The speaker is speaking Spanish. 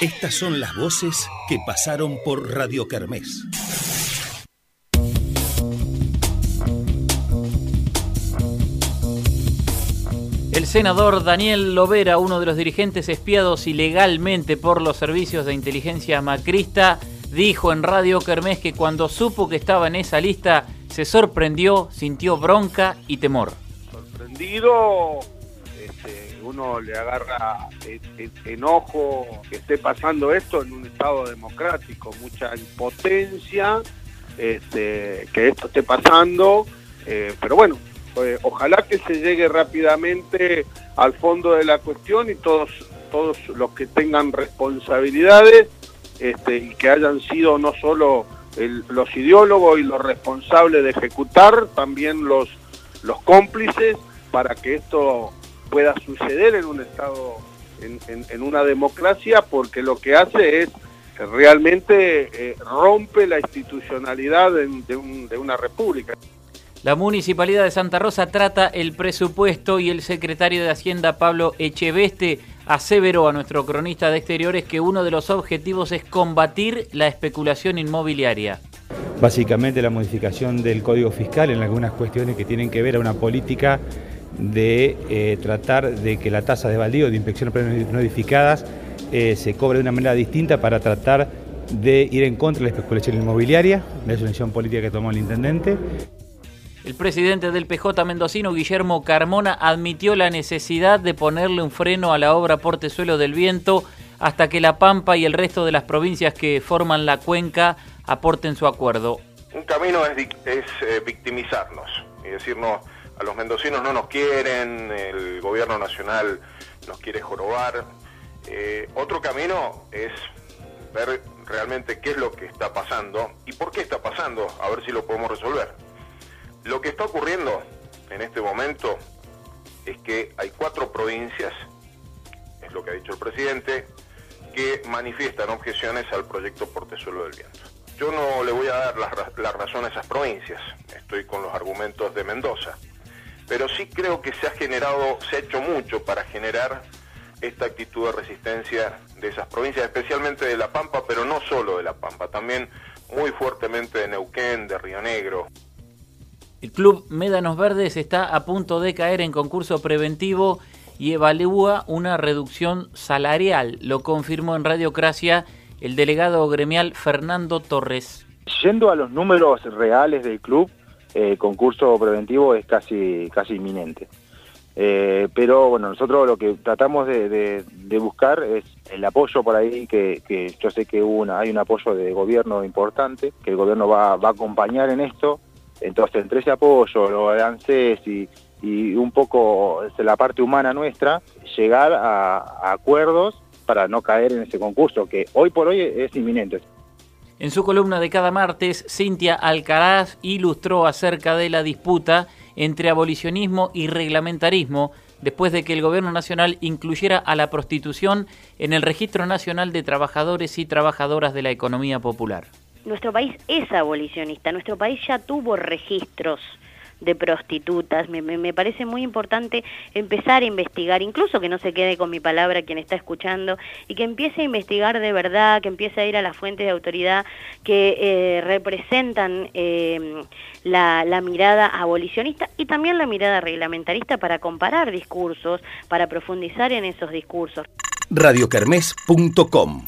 Estas son las voces que pasaron por Radio Kermés. El senador Daniel Lovera, uno de los dirigentes espiados ilegalmente por los servicios de inteligencia macrista, dijo en Radio Kermés que cuando supo que estaba en esa lista se sorprendió, sintió bronca y temor. Sorprendido, uno le agarra enojo que esté pasando esto en un Estado democrático, mucha impotencia este, que esto esté pasando, eh, pero bueno, pues, ojalá que se llegue rápidamente al fondo de la cuestión y todos, todos los que tengan responsabilidades este, y que hayan sido no solo los ideólogos y los responsables de ejecutar, también los, los cómplices para que esto pueda suceder en un Estado, en, una democracia, porque lo que hace es realmente eh, rompe la institucionalidad de una república. La Municipalidad de Santa Rosa trata el presupuesto y el secretario de Hacienda Pablo Echeveste aseveró a nuestro cronista de exteriores que uno de los objetivos es combatir la especulación inmobiliaria. Básicamente la modificación del Código Fiscal en algunas cuestiones que tienen que ver a una política de eh, tratar de que la tasa de baldío de inspecciones no edificadas eh, se cobre de una manera distinta para tratar de ir en contra de la especulación inmobiliaria, la decisión política que tomó el intendente. El presidente del PJ mendocino, Guillermo Carmona, admitió la necesidad de ponerle un freno a la obra Portezuelo del Viento hasta que La Pampa y el resto de las provincias que forman la cuenca aporten su acuerdo. Un camino es, eh, victimizarnos y decirnos a los mendocinos no nos quieren, el gobierno nacional nos quiere jorobar. Eh, otro camino es ver realmente qué es lo que está pasando y por qué está pasando, a ver si lo podemos resolver. Lo que está ocurriendo en este momento es que hay cuatro provincias, es lo que ha dicho el presidente, que manifiestan objeciones al proyecto Portezuelo del Viento. Yo no le voy a dar la, razón a esas provincias, estoy con los argumentos de Mendoza, pero sí creo que se ha generado, se ha hecho mucho para generar esta actitud de resistencia de esas provincias, especialmente de La Pampa, pero no solo de La Pampa, también muy fuertemente de Neuquén, de Río Negro. El club Médanos Verdes está a punto de caer en concurso preventivo y evalúa una reducción salarial. Lo confirmó en Radiocracia el delegado gremial Fernando Torres. Yendo a los números reales del club, el eh, concurso preventivo es casi, casi inminente. Eh, pero bueno, nosotros lo que tratamos de, buscar es el apoyo por ahí, que, yo sé que hay un apoyo de gobierno importante, que el gobierno va, a acompañar en esto, entonces, entre ese apoyo, lo de ANSES y, un poco la parte humana nuestra, llegar a, acuerdos para no caer en ese concurso, que hoy por hoy es inminente. En su columna de cada martes, Cintia Alcaraz ilustró acerca de la disputa entre abolicionismo y reglamentarismo después de que el gobierno nacional incluyera a la prostitución en el Registro Nacional de Trabajadores y Trabajadoras de la Economía Popular. Nuestro país es abolicionista, nuestro país ya tuvo registros de prostitutas. Me, me, parece muy importante empezar a investigar, incluso que no se quede con mi palabra quien está escuchando, y que empiece a investigar de verdad, que empiece a ir a las fuentes de autoridad que eh, representan eh, la, la mirada abolicionista y también la mirada reglamentarista para comparar discursos, para profundizar en esos discursos. radiocarmes.com